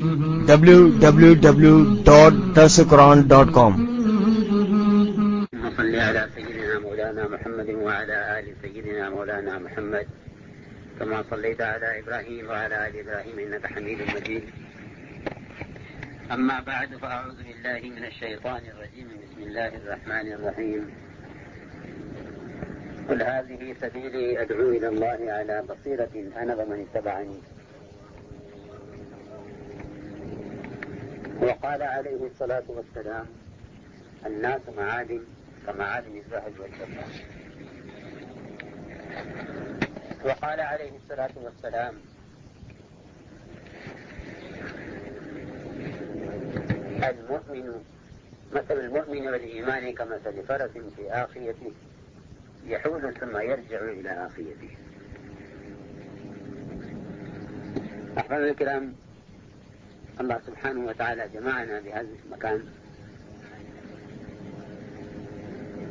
www.darsaquran.com صل على سيدنا مولانا محمد وعلى آل سيدنا مولانا محمد. كما صليت على إبراهيم وعلى آل إبراهيم إنك حميد مجيد. أما بعد فأعوذ بالله من الشيطان الرجيم. بسم الله الرحمن الرحيم. قل هذه سبيلي أدعو إلى الله على بصيرة أنا ومن اتبعني. وقال عليه الصلاة والسلام الناس معادن كمعادن الذهب والفضة. وقال عليه الصلاة والسلام المؤمن مثل المؤمن والإيمان كمثل فرس في آخيته يحول ثم يرجع إلى آخيته. أحباب الكرام الله سبحانه وتعالى جمعنا بهذا المكان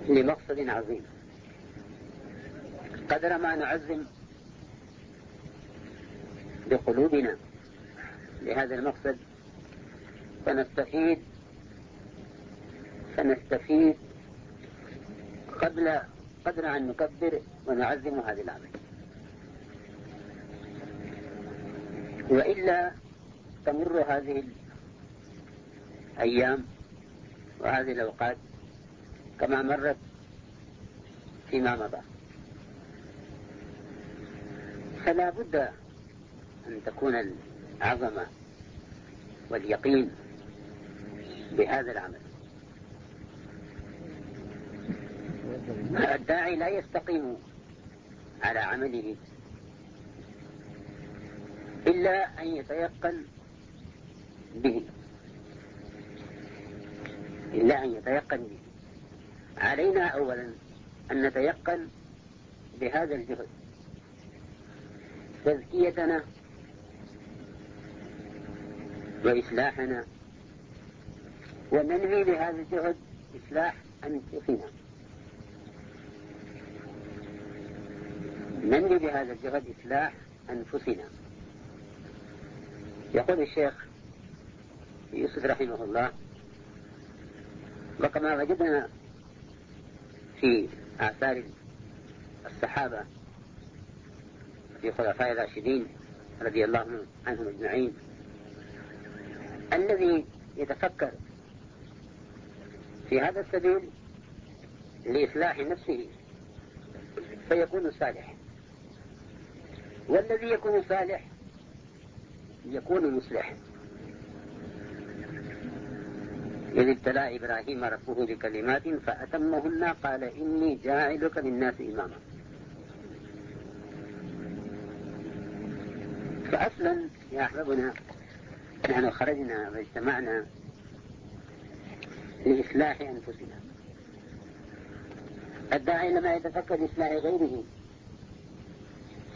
لمقصد عظيم. قدر ما نعزم بقلوبنا لهذا المقصد سنستفيد سنستفيد قبل قدر أن نكبر ونعزم هذه العمل وإلا تمر هذه الأيام وهذه الأوقات كما مرت فيما مضى. فلا بد أن تكون العظمة واليقين بهذا العمل. الداعي لا يستقيم على عمله إلا أن يتيقن به. إلا أن يتيقن به. علينا أولا أن نتيقن بهذا الجهد. تزكيتنا وإصلاحنا. وننهي بهذا الجهد إصلاح أنفسنا. ننهي بهذا الجهد إصلاح أنفسنا. يقول الشيخ يوسف رحمه الله وكما وجدنا في آثار الصحابة في خلفاء الراشدين رضي الله عنهم أجمعين الذي يتفكر في هذا السبيل لإصلاح نفسه فيكون صالح. والذي يكون صالح يكون مصلح. إذ ابتلى إبراهيم ربه بكلمات فأتمهن قال إني جاعلك للناس إماما. فأصلا يا أحبابنا نحن خرجنا واجتمعنا لإصلاح أنفسنا. الداعي لما يتفكر لإصلاح غيره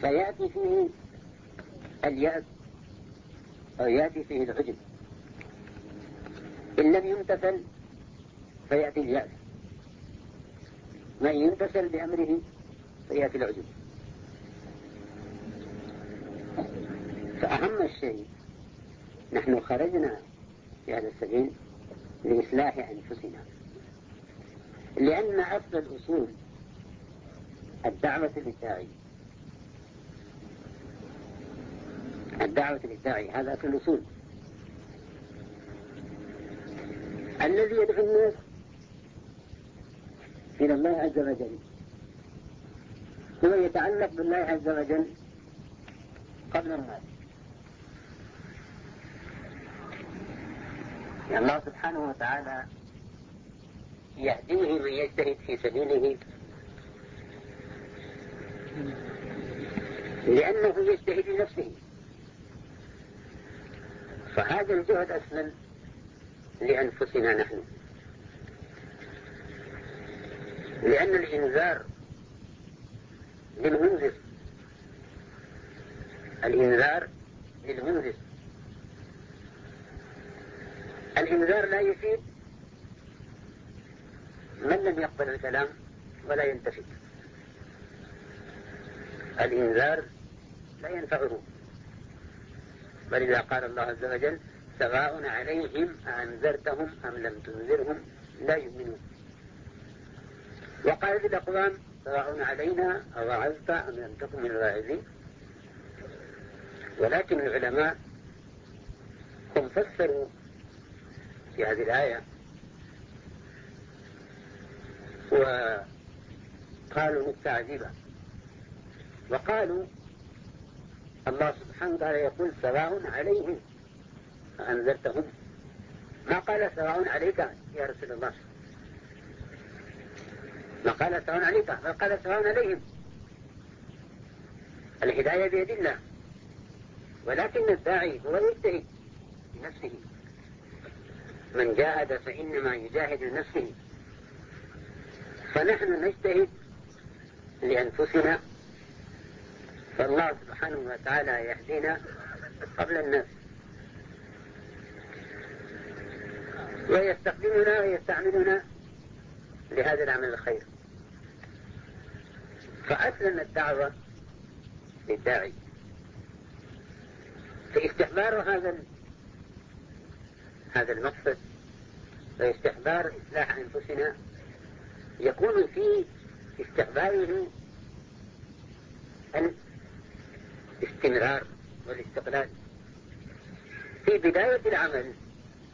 فيأتي فيه اليأس أو يأتي فيه العجب إن لم يمتثل فيأتي اليأس. من يمتثل بأمره فيأتي العجب. فأهم الشيء نحن خرجنا في هذا السبيل لإصلاح أنفسنا. لأن أصل الأصول الدعوة للداعي. الدعوة للداعي هذا أصل الأصول. الذي يدعو الناس إلى الله عز وجل. هو يتعلق بالله عز وجل قبل الناس الله سبحانه وتعالى يهديه من يجتهد في سبيله. لأنه يجتهد لنفسه. فهذا الجهد أصلا لأنفسنا نحن. لأن الإنذار للمنذر. الإنذار للمنذر. الإنذار لا يفيد من لم يقبل الكلام ولا ينتفي. الإنذار لا ينفعه. ولذا قال الله عز وجل سواء عليهم أنذرتهم أم لم تنذرهم؟ لا يؤمنون. وقال الأقوام سواء علينا أوعظت أم لم تكن من الواعظين؟ ولكن العلماء هم فسروا في هذه الآية وقالوا مستعجبة وقالوا الله سبحانه وتعالى يقول سواء عليهم. أنذرتهم ما قال سواء عليك يا رسول الله؟ ما قال سواء عليك بل قال سواء عليهم. الهداية بيد الله. ولكن الداعي هو يجتهد بنفسه من جاهد فإنما يجاهد لنفسه. فنحن نجتهد لأنفسنا. فالله سبحانه وتعالى يهدينا قبل الناس. ويستخدمنا ويستعملنا لهذا العمل الخير. فأسلم الدعوة للداعي. فاستحضار هذا هذا المقصد واستحضار إصلاح أنفسنا يكون في استحضاره الاستمرار والاستقلال. في بداية العمل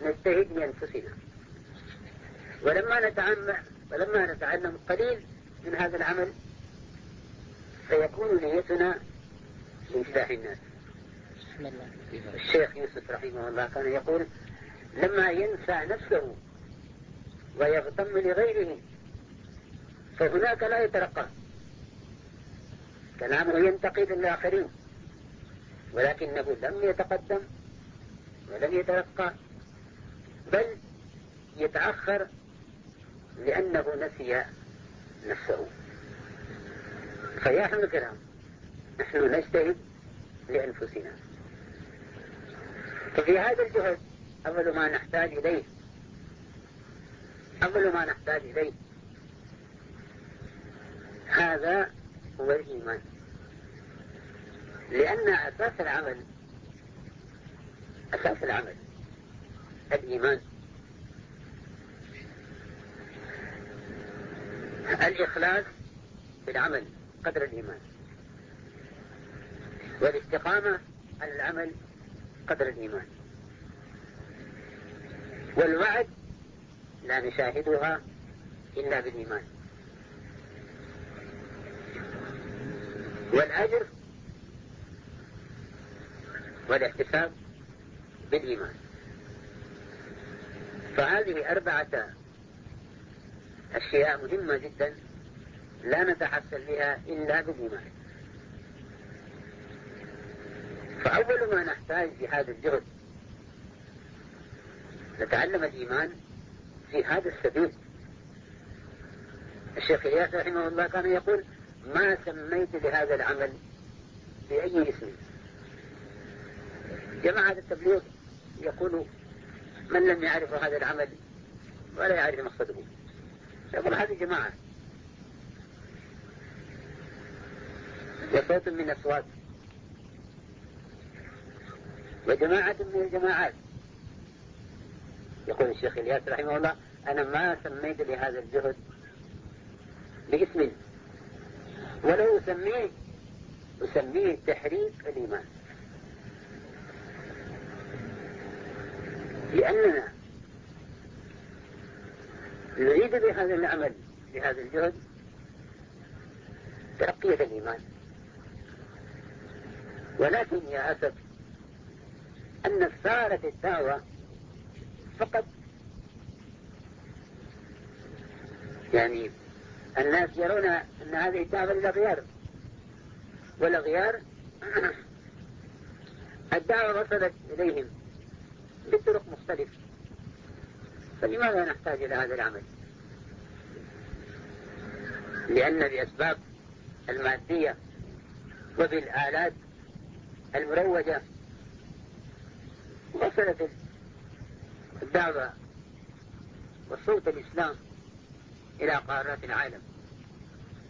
نجتهد لأنفسنا ولما نتعلم ولما نتعلم قليل من هذا العمل فيكون نيتنا لإصلاح الناس. الشيخ يوسف رحمه الله كان يقول لما ينسى نفسه ويغتم لغيره فهناك لا يترقى. كلامه ينتقد الآخرين ولكنه لم يتقدم ولم يترقى. بل يتأخر لأنه نسي نفسه. فيا أحمد الكرام نحن نجتهد لأنفسنا. ففي هذا الجهد أول ما نحتاج إليه أول ما نحتاج إليه هذا هو الإيمان. لأن أساس العمل أساس العمل الإيمان الإخلاص في العمل قدر الإيمان؟ والاستقامة على العمل قدر الإيمان. والوعد لا نشاهدها إلا بالإيمان. والأجر والاحتساب بالإيمان. فهذه أربعة أشياء مهمة جدا لا نتحصل بها إلا بالإيمان فأول ما نحتاج في هذا الجهد نتعلم الإيمان في هذا السبيل. الشيخ إياس رحمه الله كان يقول ما سميت لهذا العمل بأي اسم؟ جماعة التبليغ يقول من لم يعرف هذا العمل ولا يعرف مقصده. يقول هذه جماعة. وصوت من أصوات وجماعة من الجماعات. يقول الشيخ إلياس رحمه الله أنا ما سميت لهذا الجهد باسم ولو أسميه أسميه تحريك الإيمان. لأننا نريد بهذا العمل بهذا الجهد ترقية الإيمان. ولكن يا أسف أن صارت الدعوة فقط يعني الناس يرون أن هذه الدعوة للأغيار والأغيار الدعوة وصلت إليهم. بطرق مختلفة. فلماذا نحتاج إلى هذا العمل؟ لأن بأسباب المادية وبالآلات المروجة وصلت الدعوة وصوت الإسلام إلى قارات العالم.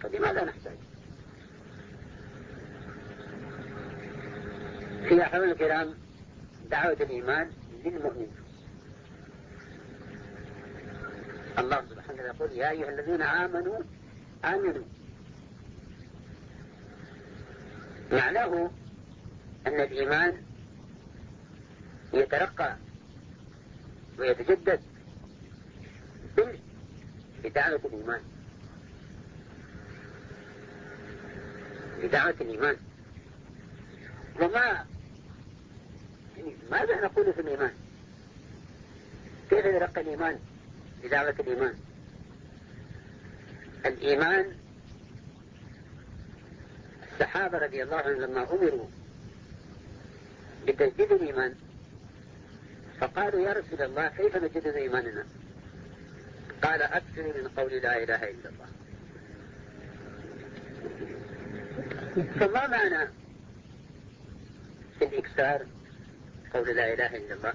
فلماذا نحتاج؟ في أحوال الكرام دعوة الإيمان للمؤمن. الله سبحانه يقول يا أيها الذين آمنوا آمنوا. معناه أن الإيمان يترقى ويتجدد بدعوة الإيمان. بدعوة الإيمان. وما ماذا نقول في الإيمان؟ كيف يترقى الإيمان؟ بدعوة الإيمان. الإيمان الصحابة رضي الله عنهم لما أمروا بتجديد الإيمان فقالوا يا رسول الله كيف نجدد إيماننا؟ قال أكثر من قول لا إله إلا الله. فما معنى الإكثار؟ قول لا إله إلا الله.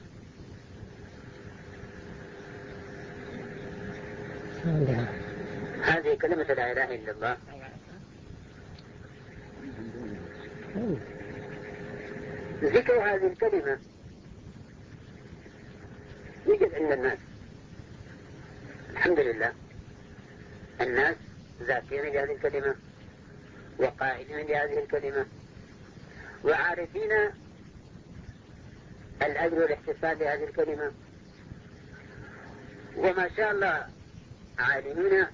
هذه كلمة لا إله إلا الله. ذكر هذه الكلمة. يوجد عند الناس. الحمد لله. الناس ذاكرين لهذه الكلمة. وقائلين لهذه الكلمة. وعارفين الأجر والاحتفال بهذه الكلمة. وما شاء الله عالمين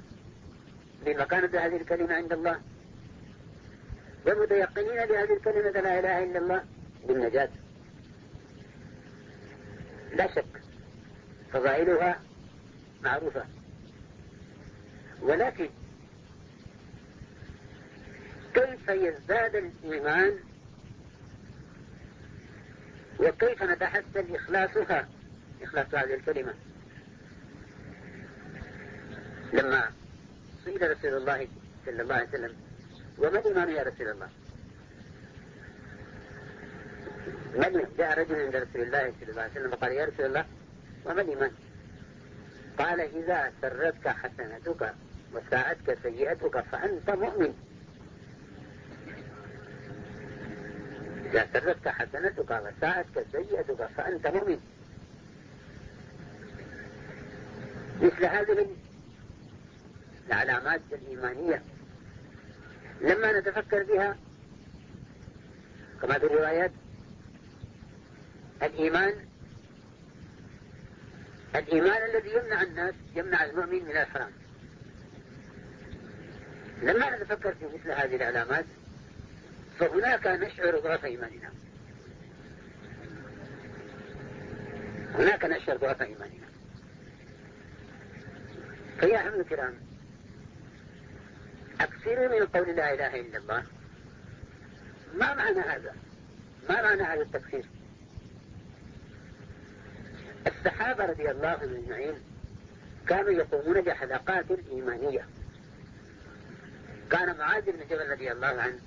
بمكانة هذه الكلمة عند الله. ومتيقنين بهذه الكلمة لا إله إلا الله بالنجاة. لا شك فضائلها معروفة. ولكن كيف يزداد الإيمان وكيف نتحسن إخلاصها؟ إخلاص هذه الكلمة. لما سئل رسول الله صلى الله عليه وسلم وما الإيمان يا رسول الله؟ من جاء رجل عند رسول الله صلى الله عليه وسلم وقال يا رسول الله وما الإيمان قال إذا سرتك حسنتك وساءتك سيئتك فأنت مؤمن. إذا سرتك حسنتك وساءتك سيئتك فأنت مؤمن. مثل هذه العلامات الإيمانية. لما نتفكر بها كما في الروايات الإيمان الإيمان الذي يمنع الناس يمنع المؤمن من الحرام. لما نتفكر في مثل هذه العلامات فهناك نشعر ضعف إيماننا. هناك نشعر ضعف إيماننا. فيا أحمد الكرام أكثروا من قول لا إله إلا الله ما معنى هذا؟ ما معنى هذا التكفير؟ الصحابة رضي الله عنهم أجمعين كانوا يقومون بحلقات إيمانية. كان معاذ بن جبل رضي الله عنه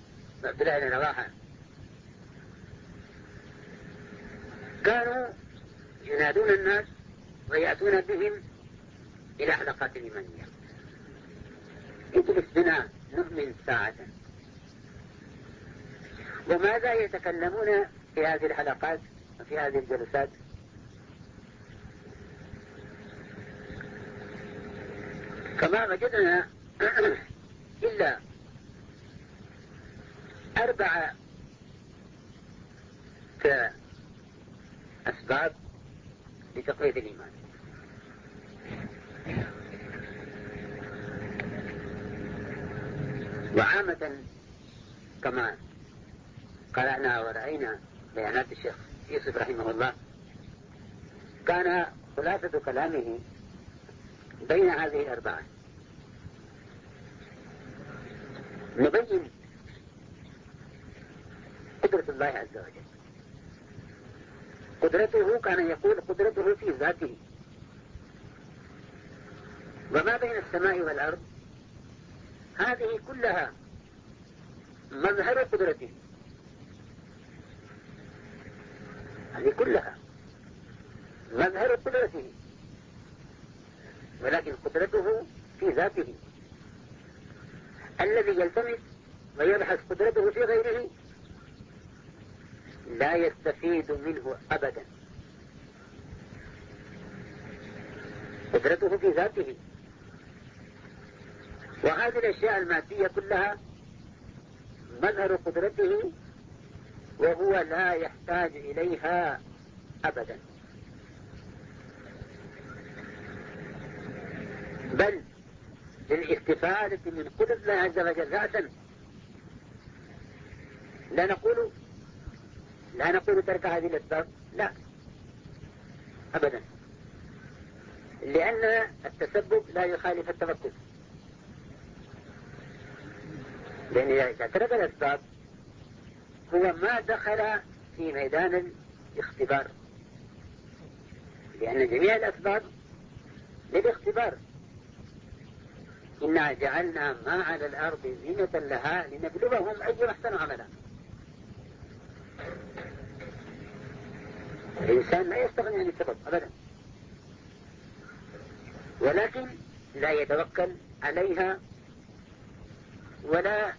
بن رواحة كانوا ينادون الناس ويأتون بهم إلى حلقات إيمانية اجلس بنا نؤمن ساعة. وماذا يتكلمون في هذه الحلقات وفي هذه الجلسات؟ فما وجدنا إلا أربعة كأسباب لتقوية الإيمان. وعامة كما قرأنا ورأينا بيانات الشيخ يوسف رحمه الله كان خلاصة كلامه بين هذه الأربعة. نبين قدرة الله عز وجل. قدرته كان يقول قدرته في ذاته. وما بين السماء والأرض؟ هذه كلها مظهر قدرته. هذه كلها مظهر قدرته. ولكن قدرته في ذاته. الذي يلتمس ويبحث قدرته في غيره لا يستفيد منه أبدا. قدرته في ذاته. وهذه الأشياء المادية كلها مظهر قدرته وهو لا يحتاج إليها أبدا. بل للاستفادة من قدرة الله عز وجل. ذاتا لا نقول لا نقول ترك هذه الأسباب لا. أبدا. لأن التسبب لا يخالف التوكل. لأن إذا ترك الأسباب هو ما دخل في ميدان الاختبار. لأن جميع الأسباب للاختبار. إنا جعلنا ما على الأرض زينة لها لنبلوهم أي أحسن عملا. الإنسان ما يستغني عن السبب أبدا. ولكن لا يتوكل عليها ولا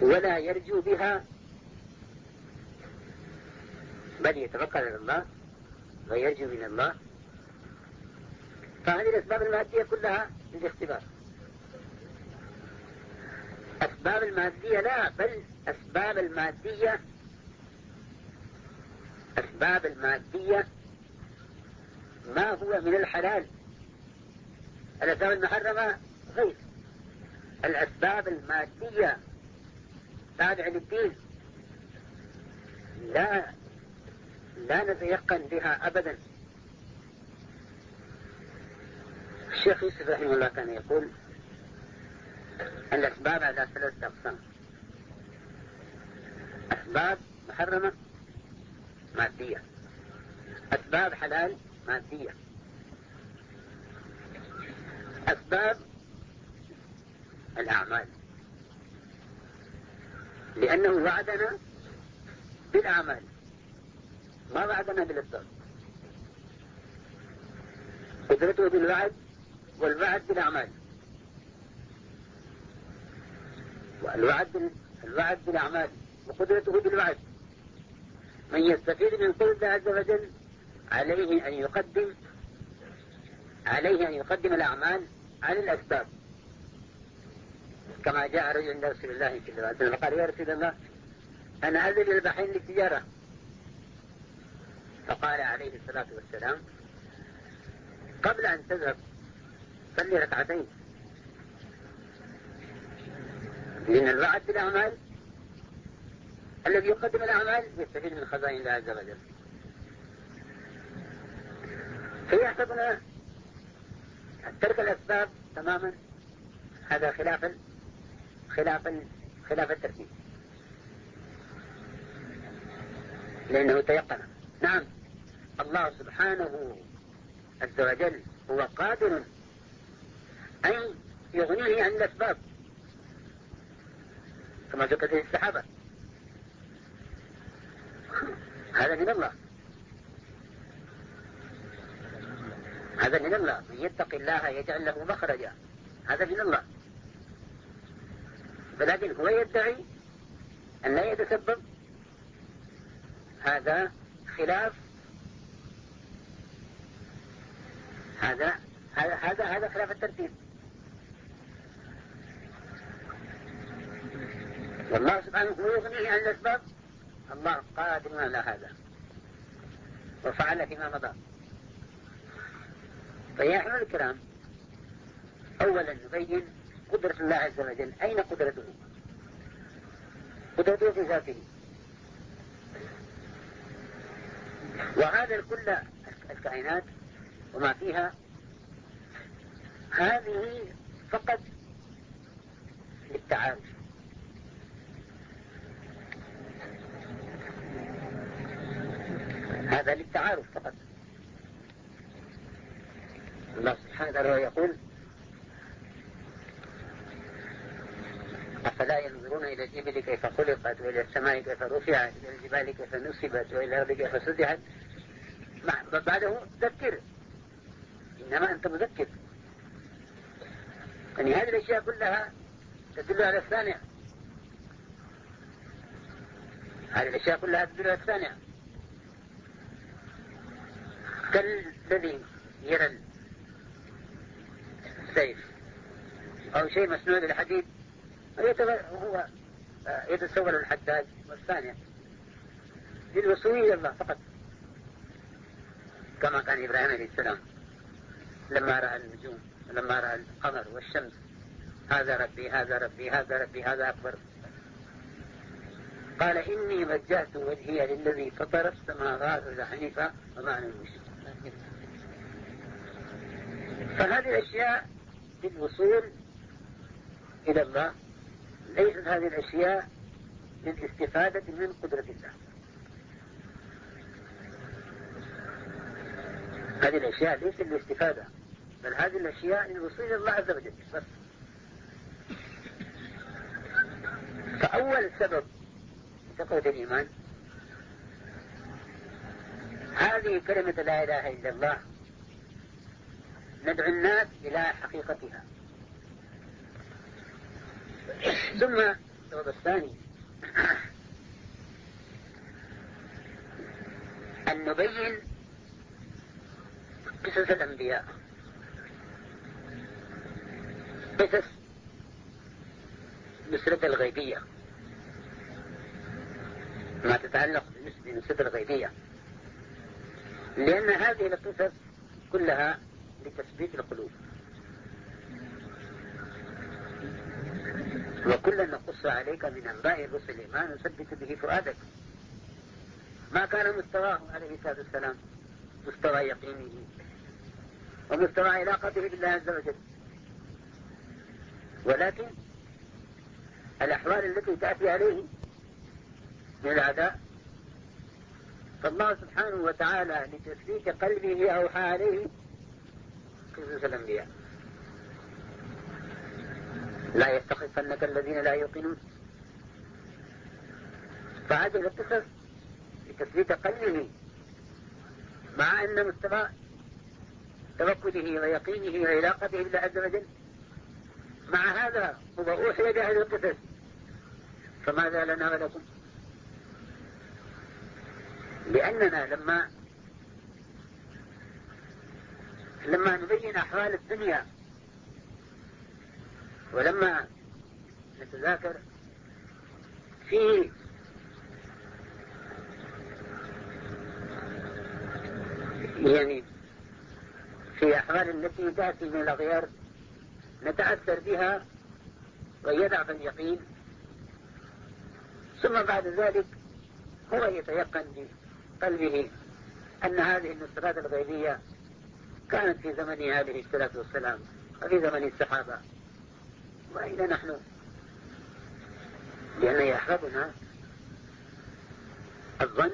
ولا يرجو بها. بل يتوكل على الله ويرجو من الله. فهذه الأسباب المادية كلها للاختبار. أسباب المادية لا بل أسباب المادية أسباب المادية ما هو من الحلال؟ الأسباب المحرمة غير. الأسباب المادية تابعة للدين. لا لا نتيقن بها أبدا. الشيخ يوسف رحمه الله كان يقول الأسباب على ثلاثة أقسام. أسباب محرمة مادية. أسباب حلال مادية. أسباب الأعمال. لأنه وعدنا بالأعمال ما وعدنا بالأسباب قدرته بالوعد والوعد بالأعمال. والوعد الوعد بالأعمال. وقدرته بالوعد من يستفيد من قول الله عز وجل عليه أن يقدم عليه أن يقدم الأعمال على الأسباب. كما جاء رجل عند رسول الله صلى الله عليه وسلم فقال يا رسول الله أنا أذل البحرين للتجارة. فقال عليه الصلاة والسلام قبل أن تذهب صلي ركعتين. لأن الوعد بالأعمال الذي يقدم الأعمال يستفيد من خزائن الله عز وجل. فيحسبنا ترك الأسباب تماما. هذا خلاف خلاف خلاف الترتيب. لأنه تيقن. نعم. الله سبحانه عز وجل هو قادر أن يغنيه عن الأسباب. كما ذكرت السحابة هذا من الله. هذا من الله. من يتق الله يجعل له مخرجا. هذا من الله. ولكن هو يدعي أن لا يتسبب. هذا خلاف. هذا هذا هذا خلاف الترتيب. والله سبحانه هو يغنيه عن الأسباب الله قادر على هذا. وفعل فيما مضى. فيا أحمد الكرام أولا نبين قدرة الله عز وجل. أين قدرته؟ قدرته في ذاته. وهذا كل الكائنات وما فيها هذه فقط للتعارف. هذا للتعارف فقط. الله سبحانه وتعالى يقول أفلا ينظرون إلى الإبل كيف خلقت وإلى السماء كيف رفعت وإلى الجبال كيف نصبت وإلى الأرض كيف سدحت؟ بعده ذكر إنما أنت مذكر. يعني هذه الأشياء كلها تدل على الثانية. هذه الأشياء كلها تدل على الثانية. كالذي يرى السيف أو شيء مسنود الحديد هو آه، يتصور الحداد والثانية. للوصول إلى الله فقط. كما كان إبراهيم عليه السلام. لما رأى النجوم لما رأى القمر والشمس. هذا ربي هذا ربي هذا ربي هذا أكبر. قال إني وجهت وجهي للذي فطر السماوات حنيفا وما أنا المشرك فهذه الأشياء للوصول إلى الله ليست هذه الأشياء للاستفادة من قدرة الله؟ هذه الأشياء ليست للاستفادة بل هذه الأشياء للوصول إلى الله عز وجل بس. فأول سبب تقوى الإيمان هذه كلمة لا إله إلا الله. ندعو الناس إلى حقيقتها. ثم السبب الثاني. أن نبين قصص الأنبياء. قصص نصرة الغيبية. ما تتعلق بنصرة الغيبية. لأن هذه القصص كلها لتثبيت القلوب وكلا نقص عليك من أنباء الرسل ما نثبت به فؤادك. ما كان مستواه عليه الصلاة والسلام مستوى يقينه ومستوى علاقته بالله عز وجل. ولكن الأحوال التي تأتي عليه من العداء فالله سبحانه وتعالى لتثبيت قلبه أوحى عليه قصص الأنبياء. لا يستخفنك الذين لا يوقنون. فهذه القصص لتثبيت قلبه مع أن مستوى توكله ويقينه وعلاقته بالله عز وجل. مع هذا هو أوحي بهذه القصص. فماذا لنا ولكم؟ لأننا لما لما نبين أحوال الدنيا. ولما نتذاكر في يعني في أحوال التي تأتي من الأغيار نتأثر بها ويضعف اليقين ثم بعد ذلك هو يتيقن بقلبه أن هذه النصرات الغيبية كانت في زمنه عليه الصلاة والسلام وفي زمن الصحابة. وأين نحن؟ لأن يحفظنا الظن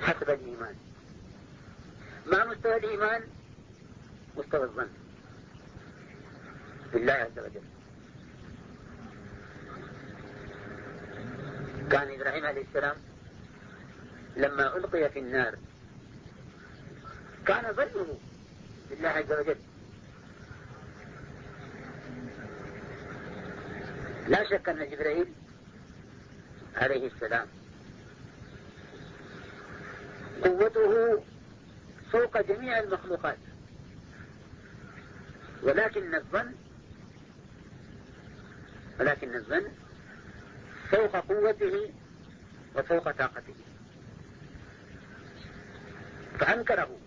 حسب الإيمان. ما مستوى الإيمان؟ مستوى الظن. بالله عز وجل. كان إبراهيم عليه السلام لما ألقي في النار كان ظنه بالله عز وجل. لا شك أن جبريل عليه السلام قوته فوق جميع المخلوقات. ولكن الظن ولكن الظن فوق قوته وفوق طاقته. فأنكره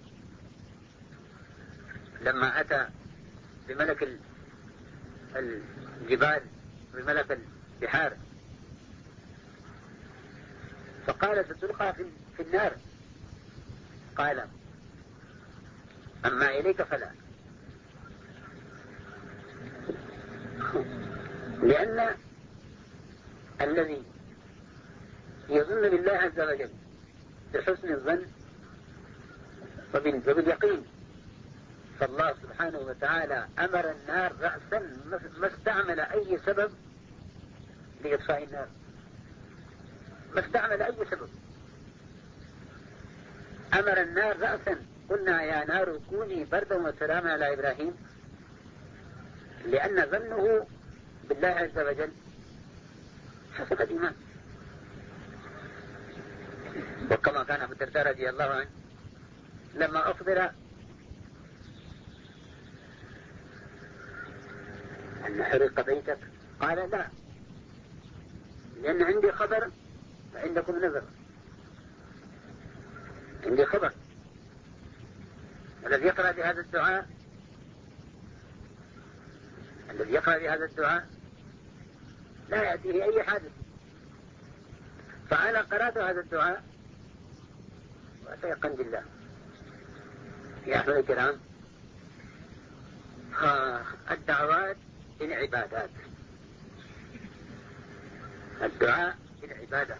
لما أتى بملك الجبال بملك البحار. فقال ستلقى في النار. قال أما إليك فلا. لأن الذي يظن بالله عز وجل بحسن الظن وباليقين فالله سبحانه وتعالى أمر النار رأسا ما استعمل أي سبب لإطفاء النار. ما استعمل أي سبب. أمر النار رأسا. قلنا يا نار كوني بردا وسلاما على إبراهيم لأن ظنه بالله عز وجل حسب الإيمان. وكما كان أبو الدرداء رضي الله عنه لما أخبر أن حرق بيتك؟ قال لا. لأن عندي خبر وعندكم نذر. عندي خبر. الذي يقرأ بهذا الدعاء؟ الذي يقرأ بهذا الدعاء؟ لا يأتيه أي حادث. فأنا قرأت هذا الدعاء وأتيقن بالله. يا أخوة الكرام الدعوات العبادات. الدعاء بالعبادة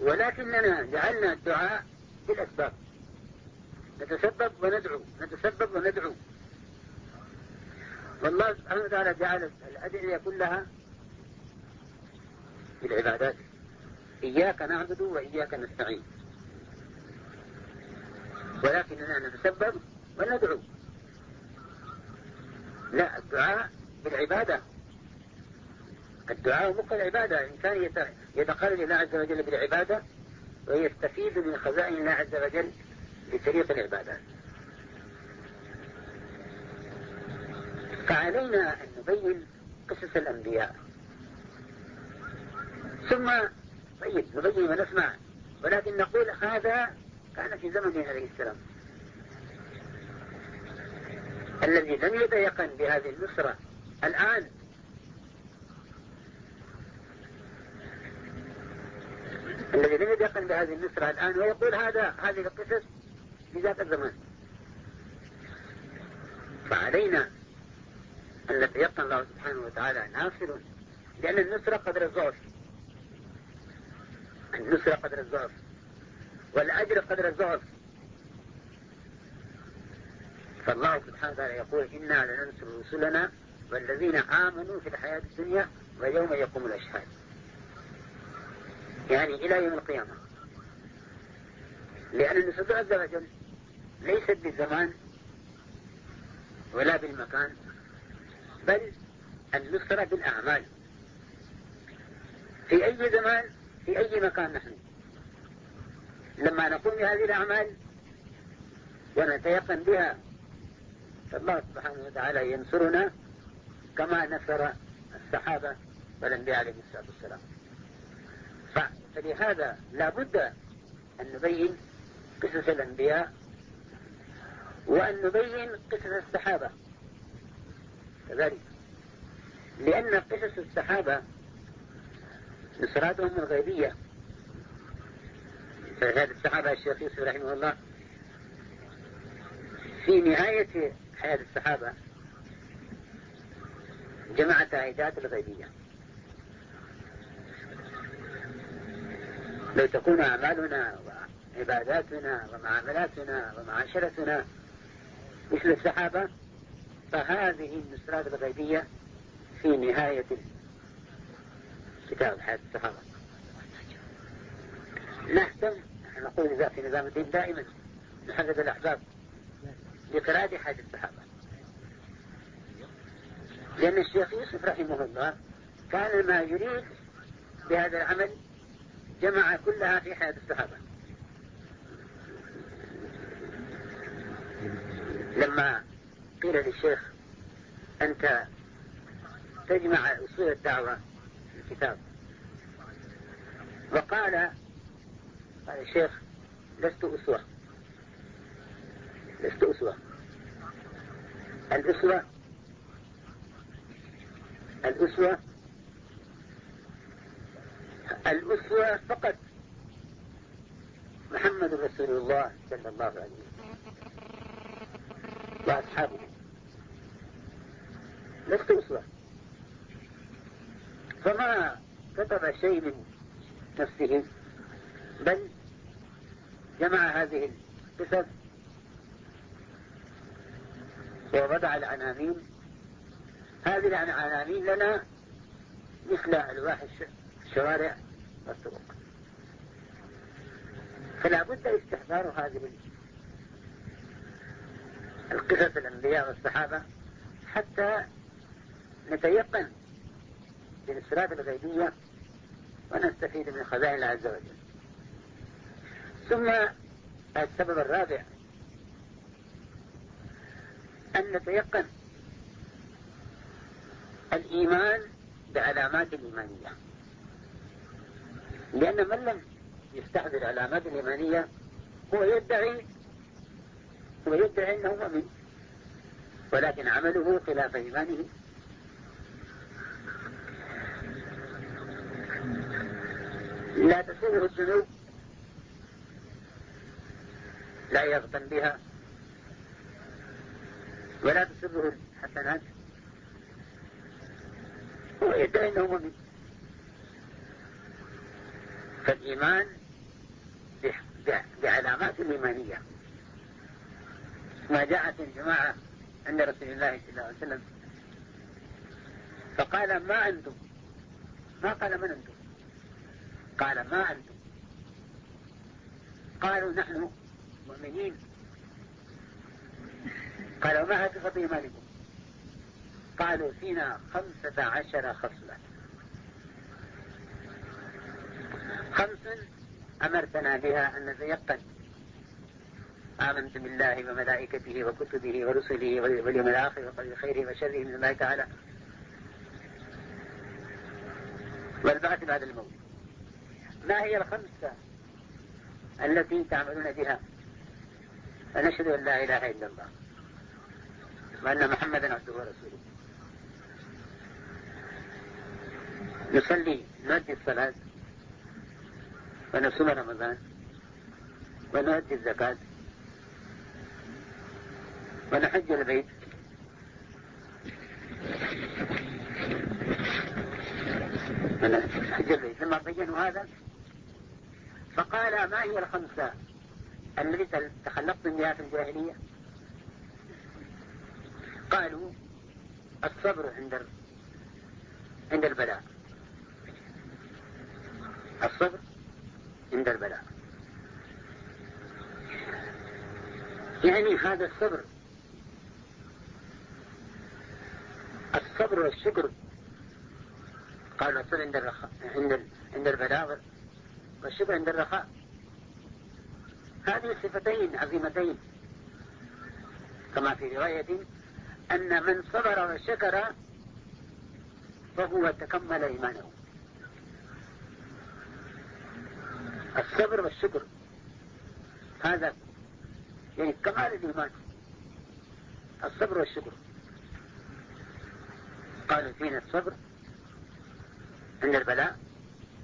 ولكننا جعلنا الدعاء بالأسباب نتسبب وندعو نتسبب وندعو. والله سبحانه وتعالى جعل الأدعية كلها بالعبادات إياك نعبد وإياك نستعين. ولكننا نتسبب وندعو. لا الدعاء بالعبادة. الدعاء مخ العبادة الإنسان يتقرب الله عز وجل بالعبادة ويستفيد من خزائن الله عز وجل بطريق العبادات فعلينا أن نبين قصص الأنبياء. ثم طيب نبين ونسمع. ولكن نقول هذا كان في زمن عليه السلام. الذي لم يتيقن بهذه النصرة الآن. الذي لم يتيقن بهذه النصرة الآن ويقول هذا هذه القصص في ذاك الزمان. فعلينا أن نتيقن الله سبحانه وتعالى ناصر لأن النصرة قدر الضعف. النصرة قدر الضعف. والأجر قدر الضعف. فالله سبحانه وتعالى يقول إنا لننصر رسلنا والذين آمنوا في الحياة الدنيا ويوم يقوم الأشهاد. يعني إلى يوم القيامة. لأن النصرة عز وجل ليست بالزمان ولا بالمكان بل النصرة بالأعمال. في أي زمان في أي مكان نحن. لما نقوم بهذه الأعمال ونتيقن بها فالله سبحانه وتعالى ينصرنا كما نصر الصحابة والأنبياء عليهم الصلاة والسلام. فلهذا لا بد أن نبين قصص الأنبياء وأن نبين قصص الصحابة. كذلك. لأن قصص الصحابة نصراتهم الغيبية. فهذا الصحابة الشيخ يوسف رحمه الله في نهاية حياة الصحابة جمع تأييدات الغيبية. لو تكون أعمالنا وعباداتنا ومعاملاتنا ومعاشرتنا مثل الصحابة فهذه النصرات الغيبية في نهاية كتاب حياة الصحابة نهتم نقول إذا في نظام الدين دائما نحدد الأحباب لقراءة حياة الصحابة لأن الشيخ يوسف رحمه الله كان ما يريد بهذا العمل جمع كلها في حياة الصحابة. لما قيل للشيخ أنت تجمع أصول الدعوة في الكتاب. وقال قال الشيخ لست أسوة. لست أسوة. الأسوة الأسوة الأسوة فقط. محمد رسول الله صلى الله عليه وسلم. وأصحابه. لست أسوة. فما كتب شيء من نفسه بل جمع هذه القصص ووضع العناوين هذه العناوين لنا مثل ألواح الشوارع والطرق. فلا بد استحضار هذه القصص الأنبياء والصحابة حتى نتيقن بالإسرات الغيبية ونستفيد من خزائن الله عز وجل. ثم السبب الرابع أن نتيقن الإيمان بعلامات الإيمانية. لأن من لم يستحضر العلامات الإيمانية هو يدعي هو يدعي أنه مؤمن. ولكن عمله خلاف إيمانه. لا تسوه الذنوب. لا يغتن بها. ولا تسره الحسنات. هو يدعي انه مؤمن فالايمان بعلامات الايمانيه ما جاءت الجماعة عند رسول الله صلى الله عليه وسلم. فقال ما أنتم؟ ما قال من أنتم؟ قال ما أنتم؟ قالوا نحن مؤمنين. قال وما هي صفة إيمانكم قالوا فينا خمسة عشر خصلة. خمس أمرتنا بها أن نتيقن. آمنت بالله وملائكته وكتبه ورسله واليوم الآخر وقدر خيره وشره من الله تعالى. والبعث بعد الموت. ما هي الخمسة التي تعملون بها؟ فنشهد أن لا إله إلا الله وأن محمدا عبده ورسوله. نصلي نؤدي الصلاة. ونصوم رمضان. ونؤدي الزكاة. ونحج البيت. ونحج البيت. لما بينوا هذا. فقال ما هي الخمسة؟ التي تخلقتم بها في الجاهلية. قالوا الصبر عند عند البلاء. الصبر عند البلاء. يعني هذا الصبر الصبر والشكر قال الصبر عند الرخاء عند عند البلاء والشكر عند الرخاء. هذه صفتين عظيمتين. كما في رواية أن من صبر وشكر فهو تكمل إيمانه. الصبر والشكر. هذا يعني كمال الإيمان. الصبر والشكر. قالوا فينا الصبر عند البلاء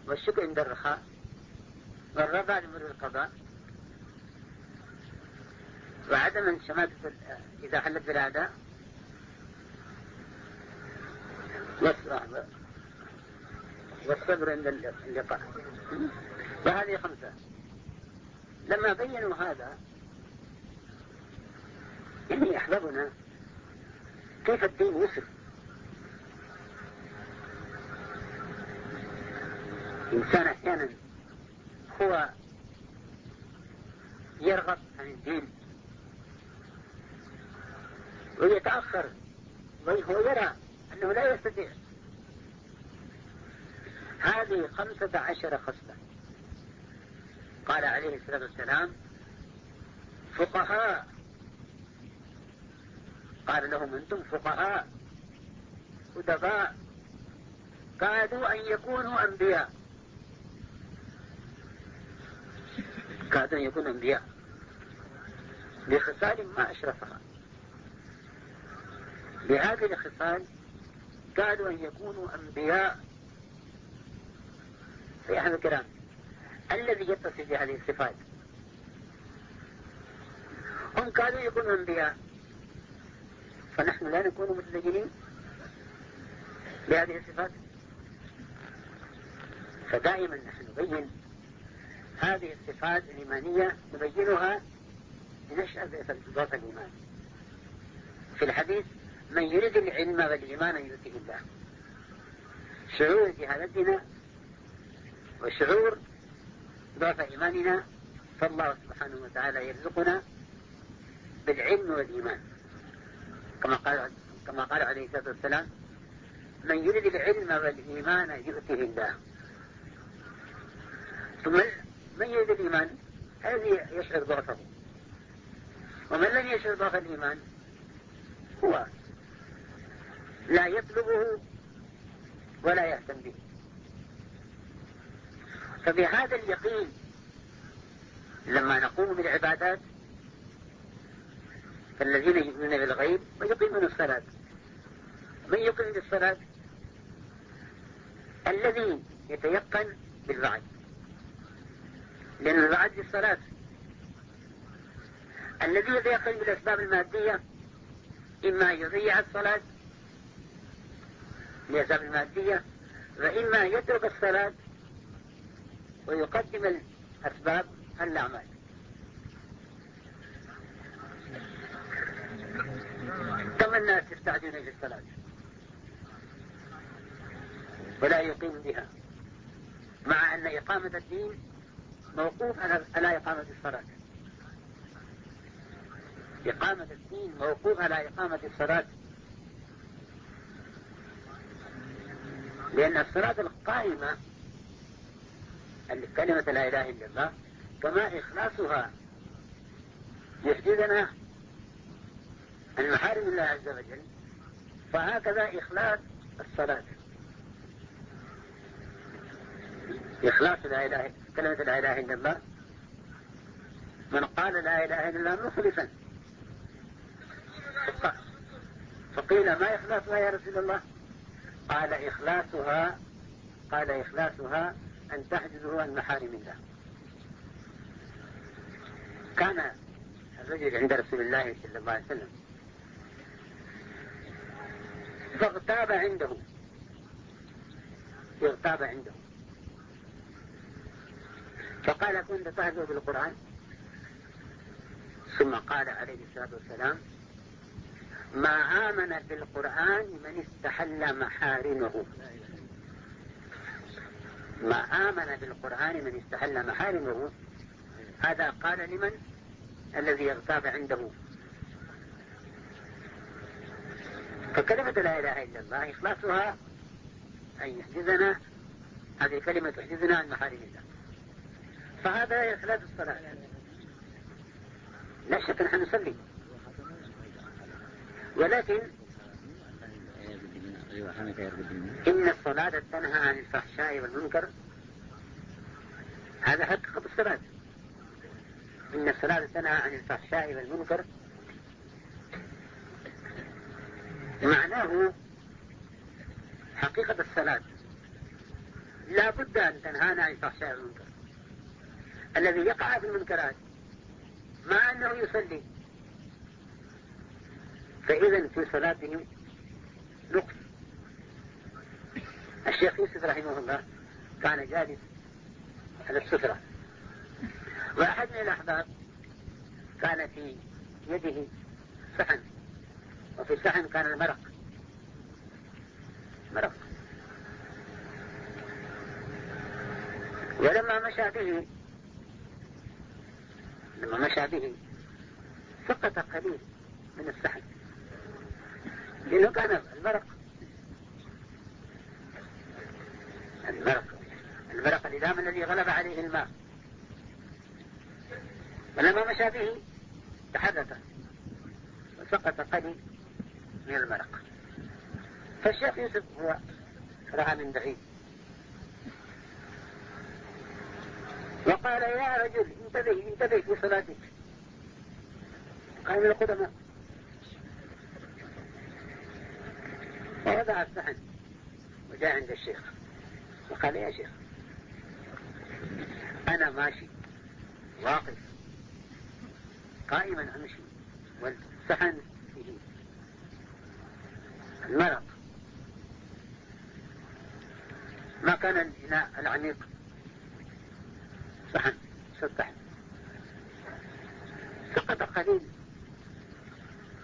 والشكر عند الرخاء والرضا لمر القضاء وعدم الشماتة إذا حلت بالأعداء والصبر عند اللقاء. وهذه خمسة. لما بينوا هذا يعني أحببنا كيف الدين يسر إنسان أحيانا هو يرغب عن الدين ويتأخر وهو يرى أنه لا يستطيع. هذه خمسة عشر خصلة. قال عليه الصلاة والسلام فقهاء. قال لهم أنتم فقهاء. أدباء. كادوا أن يكونوا أنبياء. كادوا أن يكونوا أنبياء. بخصال ما أشرفها. بهذه الخصال كادوا أن يكونوا أنبياء. في أحد الكلام؟ الذي يتصف بهذه الصفات. هم كانوا يكونوا أنبياء. فنحن لا نكون متدينين بهذه الصفات. فدائما نحن نبين هذه الصفات الإيمانية نبينها لنشأ بإضافة الإيمان. في الحديث من يريد العلم والإيمان يؤتيه الله. شعور جهالتنا وشعور ضعف إيماننا فالله سبحانه وتعالى يرزقنا بالعلم والإيمان. كما قال كما قال عليه الصلاة والسلام من يريد العلم والإيمان يؤته الله. ثم من يريد الإيمان هذه يشعر ضعفه. ومن لم يشعر ضعف الإيمان هو لا يطلبه ولا يهتم به. فبهذا اليقين لما نقوم بالعبادات فالذين يؤمنون بالغيب ويقيمون الصلاة. من يقيم بالصلاة الذي يتيقن بالوعد. لأن الوعد بالصلاة الذي يتيقن بالأسباب المادية إما يضيع الصلاة لأسباب المادية وإما يترك الصلاة ويقدم الأسباب الأعمال. كم الناس يستعجلون الصلاة. ولا يقيم بها. مع أن إقامة الدين موقوف على إقامة الصلاة. إقامة الدين موقوف على إقامة الصلاة. لأن الصلاة القائمة كلمة لا إله إلا الله كما إخلاصها. يحدثنا عن محارم الله عز وجل فهكذا إخلاص الصلاة. إخلاص لا إله كلمة لا إله إلا الله. من قال لا إله إلا الله مخلصا. فقيل ما إخلاصها يا رسول الله؟ قال إخلاصها قال إخلاصها أن تحجزه عن محارم الله. كان الرجل عند رسول الله صلى الله عليه وسلم. فاغتاب عنده. اغتاب عنده. فقال كنت تهزو بالقرآن؟ ثم قال عليه الصلاة والسلام ما آمن بالقرآن من استحل محارمه. ما آمن بالقرآن من استحل محارمه هذا قال لمن؟ الذي يغتاب عنده. فكلمة لا إله إلا الله إخلاصها أن يحجزنا هذه كلمة تحجزنا عن محارم الله. فهذا إخلاص الصلاة. لا شك نحن نصلي. ولكن إن الصلاة تنهى عن الفحشاء والمنكر. هذا حقيقة الصلاة. إن الصلاة تنهى عن الفحشاء والمنكر. معناه حقيقة الصلاة. لا بد أن تنهانا عن الفحشاء والمنكر. الذي يقع في المنكرات مع أنه يصلي فإذا في صلاتهم نقص الشيخ يوسف رحمه الله كان جالس على السفرة وأحد من الأحباب كان في يده صحن وفي الصحن كان المرق. مرق. ولما مشى به لما مشى به سقط قليل من الصحن لأنه كان المرق المرق. المرق الإدام الذي غلب عليه الماء. ولما مشى به تحرك وسقط قليل من المرق. فالشيخ يوسف هو رأى من بعيد. وقال يا رجل انتبه انتبه في صلاتك. قال القدماء ووضع الصحن وجاء عند الشيخ. وقال يا شيخ أنا ماشي واقف قائما أمشي والصحن فيه. المرق ما كان الإناء العميق. صحن سطح سقط قليل.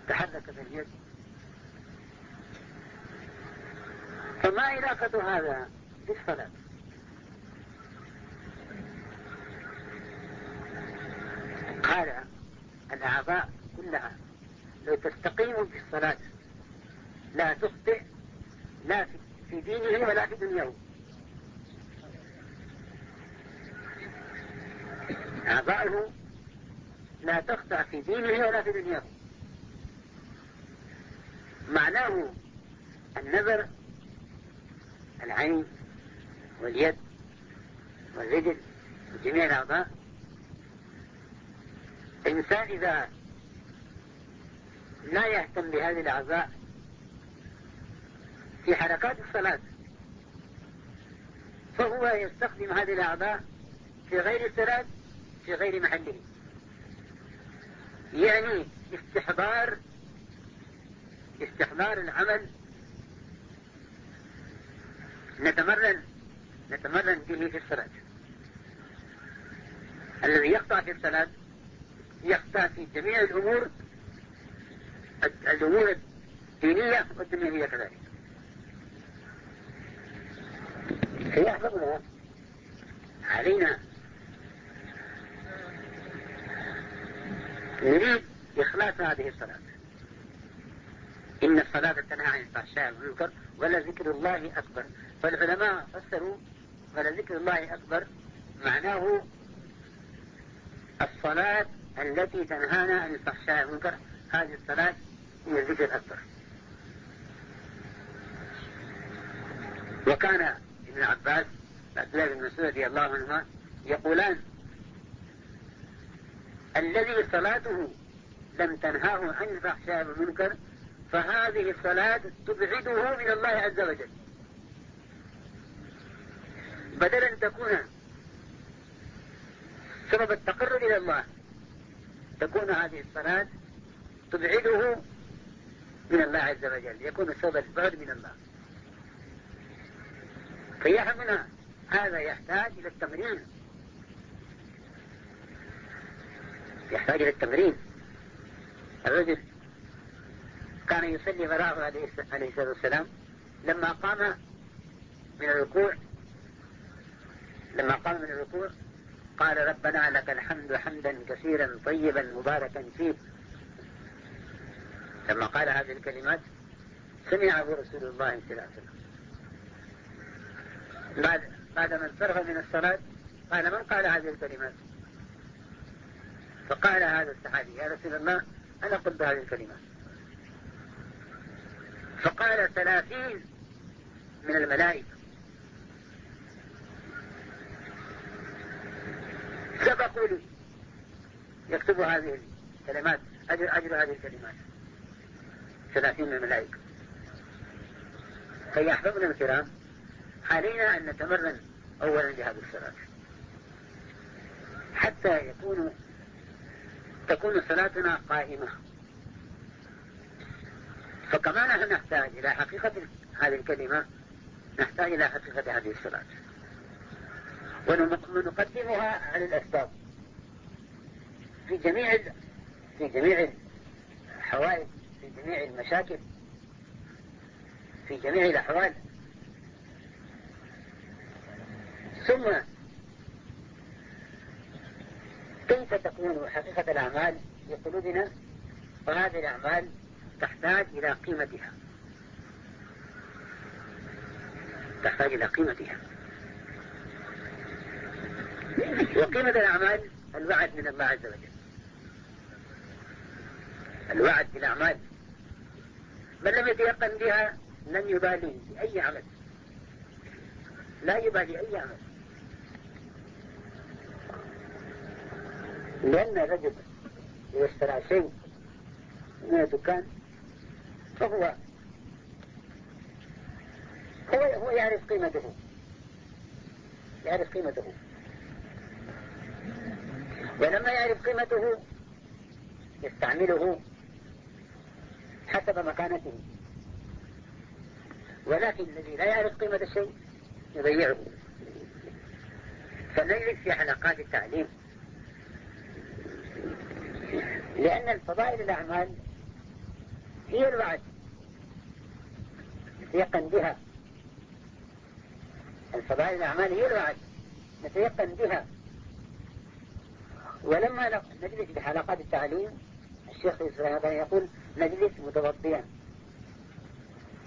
تحرك باليد. فما علاقة هذا؟ بالصلاة قال الأعضاء كلها لو تستقيم في الصلاة لا تخطئ لا في دينه ولا في دنياه أعضاؤه لا تخضع في دينه ولا في دنياه معناه النظر العين واليد والرجل وجميع الأعضاء. الإنسان إذا لا يهتم بهذه الأعضاء في حركات الصلاة فهو يستخدم هذه الأعضاء في غير الصلاة في غير محله. يعني استحضار استحضار العمل. نتمرن. نتمرن به في الصلاة. الذي يقطع في الصلاة يقطع في جميع الأمور الأمور الدينية والدنيوية كذلك. فيحفظنا علينا نريد إخلاص هذه الصلاة. إن الصلاة تنهى عن الفحشاء والمنكر ولذكر الله أكبر. فالعلماء فسروا ولذكر الله أكبر معناه الصلاة التي تنهانا عن الفحشاء والمنكر. هذه الصلاة هي الذكر الأكبر. وكان ابن عباس عبد الله بن مسعود رضي الله عنهما يقولان الذي صلاته لم تنهاه عن الفحشاء والمنكر فهذه الصلاة تبعده من الله عز وجل. بدل أن تكون سبب التقرب إلى الله. تكون هذه الصلاة تبعده من الله عز وجل يكون سبب البعد من الله. فيحمنا هذا يحتاج إلى التمرين. يحتاج إلى التمرين. الرجل كان يصلي وراءه عليه الصلاة والسلام لما قام من الركوع لما قام من الركوع قال ربنا لك الحمد حمدا كثيرا طيبا مباركا فيه لما قال هذه الكلمات سمعه رسول الله صلى الله عليه وسلم. بعد بعد ما انصرف من الصلاة قال من قال هذه الكلمات؟ فقال هذا الصحابي يا رسول الله أنا قلت هذه الكلمات. فقال ثلاثين من الملائكة. سبقوا لي يكتبوا هذه الكلمات. أجر, أجر هذه الكلمات. ثلاثين من الملائكة. أحبابنا الكرام علينا أن نتمرن أولا لهذه الصلاة. حتى يكون تكون صلاتنا قائمة. فكما نحن نحتاج إلى حقيقة هذه الكلمة نحتاج إلى حقيقة هذه الصلاة. ونقدمها على الأسباب. في جميع في جميع الحوائج في جميع المشاكل في جميع الأحوال. ثم كيف تكون حقيقة الأعمال في قلوبنا؟ وهذه الأعمال تحتاج إلى قيمتها. تحتاج إلى قيمتها. وقيمة الأعمال الوعد من الله عز وجل. الوعد بالأعمال من لم يتيقن بها لن يبالي بأي عمل. لا يبالي أي عمل. لأن الرجل إذا اشترى شيء من الدكان فهو هو هو يعرف قيمته. يعرف قيمته. ولما يعرف قيمته يستعمله حسب مكانته. ولكن الذي لا يعرف قيمة الشيء يضيعه. فنجلس في حلقات التعليم؟ لأن الفضائل الأعمال هي الوعد نتيقن بها. الفضائل الأعمال هي الوعد نتيقن بها. ولما نجلس في حلقات التعليم الشيخ إسرائيل يقول نجلس متوضيا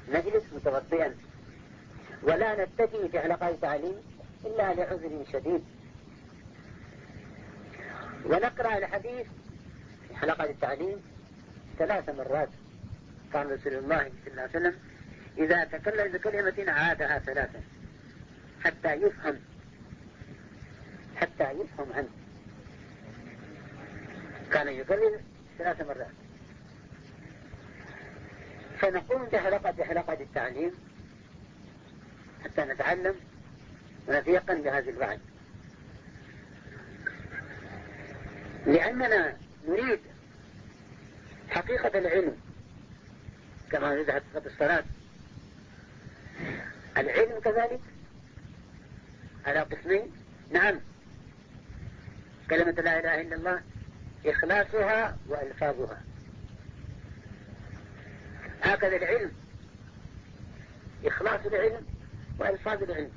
نجلس متوضيا ولا نتكي في حلقات التعليم إلا لعذر شديد. ونقرأ الحديث في حلقة التعليم ثلاث مرات. كان رسول الله صلى الله عليه وسلم إذا تكلم بكلمة عادها ثلاثا حتى يفهم حتى يفهم عنه كان يكرر ثلاث مرات. فنقوم بحلقة بحلقة التعليم حتى نتعلم ونتيقن بهذه الوعد. لأننا نريد حقيقة العلم كما نريد حقيقة الصلاة. العلم كذلك على قسمين. نعم كلمة لا إله إلا الله إخلاصها وإلفاظها. هكذا العلم إخلاص العلم وإلفاظ العلم.